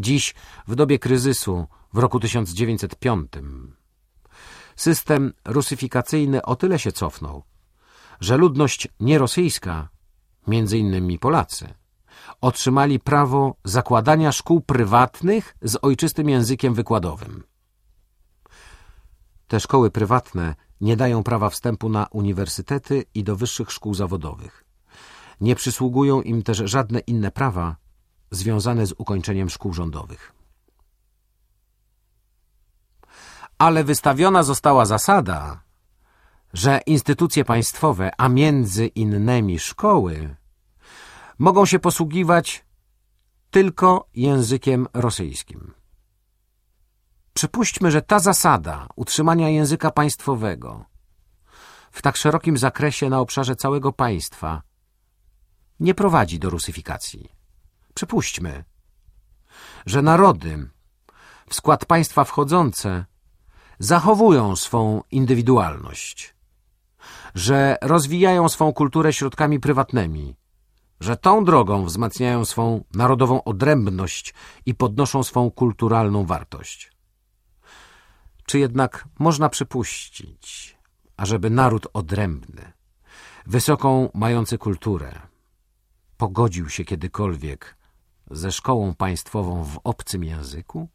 Dziś, w dobie kryzysu, w roku 1905, system rusyfikacyjny o tyle się cofnął, że ludność nierosyjska, między innymi Polacy, otrzymali prawo zakładania szkół prywatnych z ojczystym językiem wykładowym. Te szkoły prywatne nie dają prawa wstępu na uniwersytety i do wyższych szkół zawodowych. Nie przysługują im też żadne inne prawa związane z ukończeniem szkół rządowych. Ale wystawiona została zasada, że instytucje państwowe, a między innymi szkoły, mogą się posługiwać tylko językiem rosyjskim. Przypuśćmy, że ta zasada utrzymania języka państwowego w tak szerokim zakresie na obszarze całego państwa nie prowadzi do rusyfikacji. Przypuśćmy, że narody w skład państwa wchodzące zachowują swą indywidualność, że rozwijają swą kulturę środkami prywatnymi, że tą drogą wzmacniają swą narodową odrębność i podnoszą swą kulturalną wartość. Czy jednak można przypuścić, ażeby naród odrębny, wysoką mający kulturę, pogodził się kiedykolwiek ze szkołą państwową w obcym języku?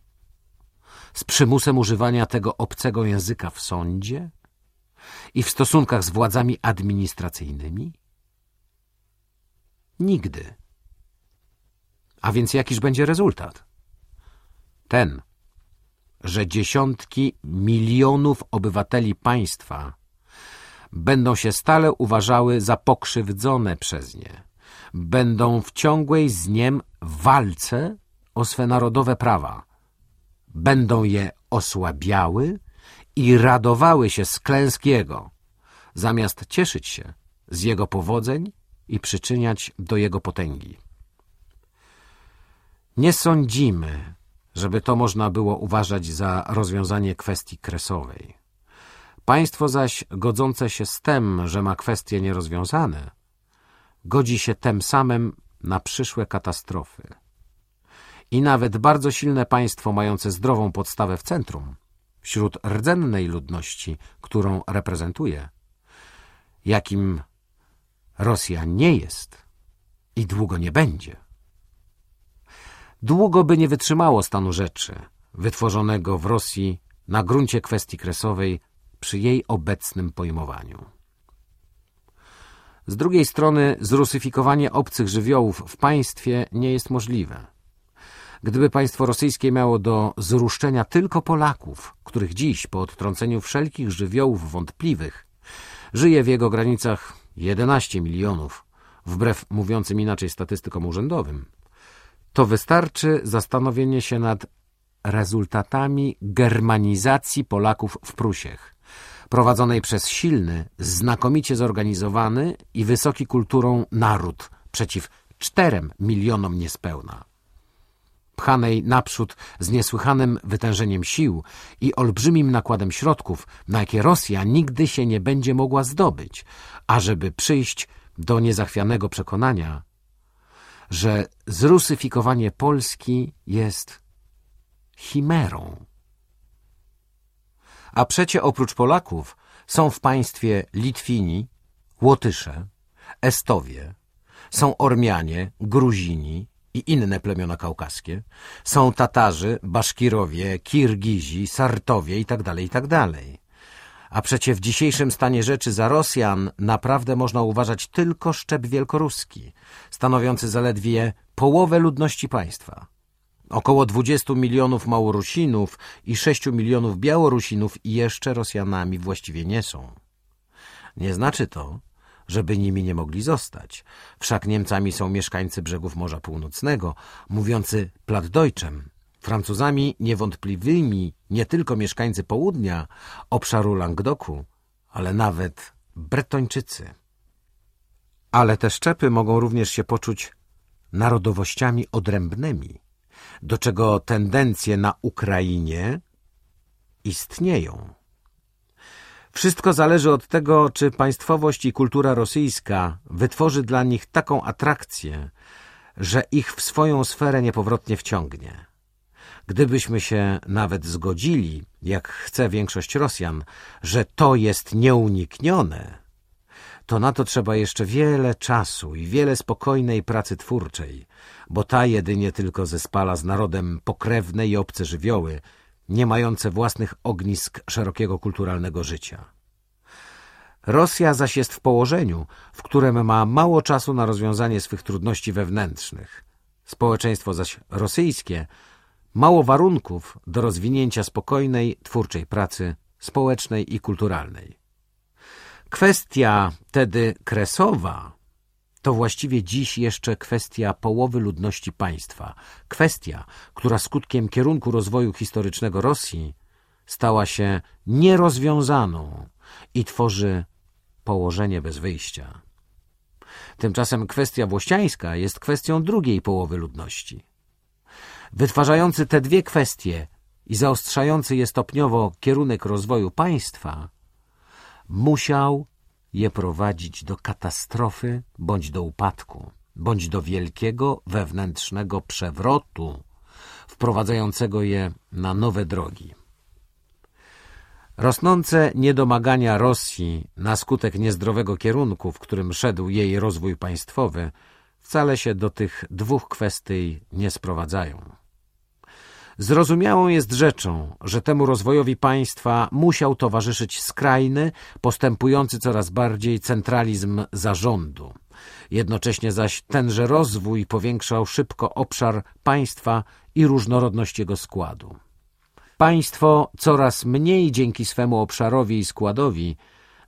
Z przymusem używania tego obcego języka w sądzie i w stosunkach z władzami administracyjnymi? Nigdy. A więc jakiż będzie rezultat? Ten, że dziesiątki milionów obywateli państwa będą się stale uważały za pokrzywdzone przez nie, będą w ciągłej z niem walce o swe narodowe prawa, będą je osłabiały i radowały się z klęsk jego, zamiast cieszyć się z jego powodzeń i przyczyniać do jego potęgi. Nie sądzimy, żeby to można było uważać za rozwiązanie kwestii kresowej. Państwo zaś, godzące się z tym, że ma kwestie nierozwiązane, godzi się tym samym na przyszłe katastrofy. I nawet bardzo silne państwo mające zdrową podstawę w centrum, wśród rdzennej ludności, którą reprezentuje, jakim Rosja nie jest i długo nie będzie, długo by nie wytrzymało stanu rzeczy, wytworzonego w Rosji na gruncie kwestii kresowej przy jej obecnym pojmowaniu. Z drugiej strony zrusyfikowanie obcych żywiołów w państwie nie jest możliwe. Gdyby państwo rosyjskie miało do zruszczenia tylko Polaków, których dziś, po odtrąceniu wszelkich żywiołów wątpliwych, żyje w jego granicach 11 milionów, wbrew mówiącym inaczej statystykom urzędowym, to wystarczy zastanowienie się nad rezultatami germanizacji Polaków w Prusiech, prowadzonej przez silny, znakomicie zorganizowany i wysoki kulturą naród przeciw czterem milionom niespełna. Pchanej naprzód z niesłychanym wytężeniem sił i olbrzymim nakładem środków, na jakie Rosja nigdy się nie będzie mogła zdobyć, ażeby przyjść do niezachwianego przekonania, że zrusyfikowanie Polski jest chimerą. A przecie oprócz Polaków są w państwie Litwini, Łotysze, Estowie, są Ormianie, Gruzini i inne plemiona kaukaskie, są Tatarzy, Baszkirowie, Kirgizi, Sartowie itd., itd. A przecie w dzisiejszym stanie rzeczy za Rosjan naprawdę można uważać tylko szczep wielkoruski, stanowiący zaledwie połowę ludności państwa. Około 20 milionów Małorusinów i 6 milionów Białorusinów jeszcze Rosjanami właściwie nie są. Nie znaczy to, żeby nimi nie mogli zostać. Wszak Niemcami są mieszkańcy brzegów Morza Północnego, mówiący Plattdeutschem, Francuzami niewątpliwymi nie tylko mieszkańcy południa obszaru Languedoku, ale nawet Bretończycy. Ale te szczepy mogą również się poczuć narodowościami odrębnymi, do czego tendencje na Ukrainie istnieją. Wszystko zależy od tego, czy państwowość i kultura rosyjska wytworzy dla nich taką atrakcję, że ich w swoją sferę niepowrotnie wciągnie. Gdybyśmy się nawet zgodzili, jak chce większość Rosjan, że to jest nieuniknione, to na to trzeba jeszcze wiele czasu i wiele spokojnej pracy twórczej, bo ta jedynie tylko zespala z narodem pokrewne i obce żywioły, nie mające własnych ognisk szerokiego kulturalnego życia. Rosja zaś jest w położeniu, w którym ma mało czasu na rozwiązanie swych trudności wewnętrznych. Społeczeństwo zaś rosyjskie mało warunków do rozwinięcia spokojnej, twórczej pracy społecznej i kulturalnej. Kwestia tedy kresowa to właściwie dziś jeszcze kwestia połowy ludności państwa. Kwestia, która skutkiem kierunku rozwoju historycznego Rosji stała się nierozwiązaną i tworzy położenie bez wyjścia. Tymczasem kwestia włościańska jest kwestią drugiej połowy ludności. Wytwarzający te dwie kwestie i zaostrzający je stopniowo kierunek rozwoju państwa, musiał je prowadzić do katastrofy bądź do upadku, bądź do wielkiego wewnętrznego przewrotu, wprowadzającego je na nowe drogi. Rosnące niedomagania Rosji na skutek niezdrowego kierunku, w którym szedł jej rozwój państwowy, wcale się do tych dwóch kwestii nie sprowadzają. Zrozumiałą jest rzeczą, że temu rozwojowi państwa musiał towarzyszyć skrajny, postępujący coraz bardziej centralizm zarządu. Jednocześnie zaś tenże rozwój powiększał szybko obszar państwa i różnorodność jego składu. Państwo coraz mniej dzięki swemu obszarowi i składowi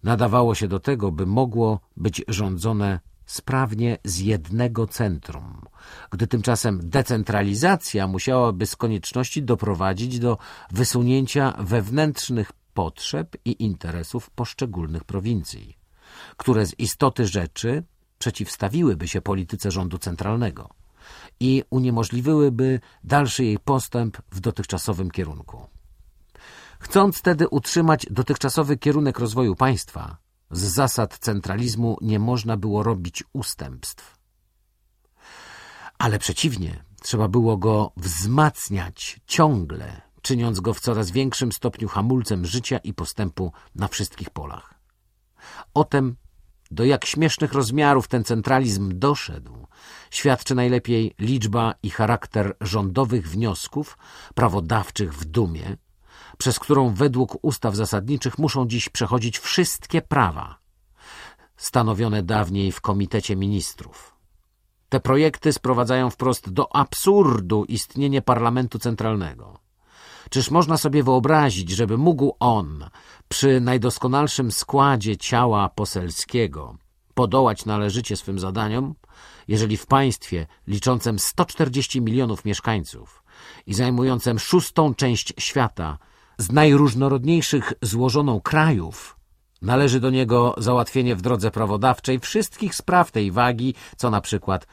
nadawało się do tego, by mogło być rządzone sprawnie z jednego centrum, gdy tymczasem decentralizacja musiałaby z konieczności doprowadzić do wysunięcia wewnętrznych potrzeb i interesów poszczególnych prowincji, które z istoty rzeczy przeciwstawiłyby się polityce rządu centralnego i uniemożliwiłyby dalszy jej postęp w dotychczasowym kierunku. Chcąc tedy utrzymać dotychczasowy kierunek rozwoju państwa, z zasad centralizmu nie można było robić ustępstw. Ale przeciwnie, trzeba było go wzmacniać ciągle, czyniąc go w coraz większym stopniu hamulcem życia i postępu na wszystkich polach. O tym, do jak śmiesznych rozmiarów ten centralizm doszedł, świadczy najlepiej liczba i charakter rządowych wniosków prawodawczych w Dumie, przez którą według ustaw zasadniczych muszą dziś przechodzić wszystkie prawa stanowione dawniej w Komitecie Ministrów. Te projekty sprowadzają wprost do absurdu istnienie parlamentu centralnego. Czyż można sobie wyobrazić, żeby mógł on przy najdoskonalszym składzie ciała poselskiego podołać należycie swym zadaniom, jeżeli w państwie liczącym 140 milionów mieszkańców i zajmującym szóstą część świata z najróżnorodniejszych złożoną krajów, należy do niego załatwienie w drodze prawodawczej wszystkich spraw tej wagi, co na przykład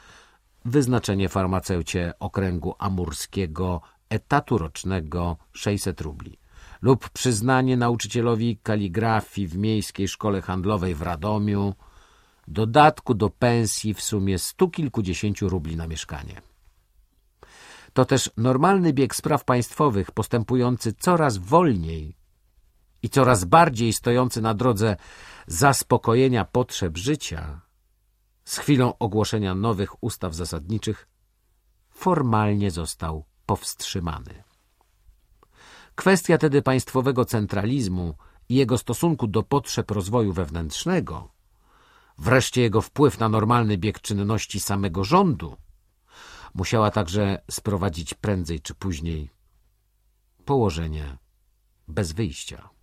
wyznaczenie farmaceucie okręgu amurskiego etatu rocznego 600 rubli lub przyznanie nauczycielowi kaligrafii w Miejskiej Szkole Handlowej w Radomiu dodatku do pensji w sumie stu kilkudziesięciu rubli na mieszkanie. To też normalny bieg spraw państwowych, postępujący coraz wolniej i coraz bardziej stojący na drodze zaspokojenia potrzeb życia, z chwilą ogłoszenia nowych ustaw zasadniczych, formalnie został powstrzymany. Kwestia tedy państwowego centralizmu i jego stosunku do potrzeb rozwoju wewnętrznego, wreszcie jego wpływ na normalny bieg czynności samego rządu, musiała także sprowadzić prędzej czy później położenie bez wyjścia.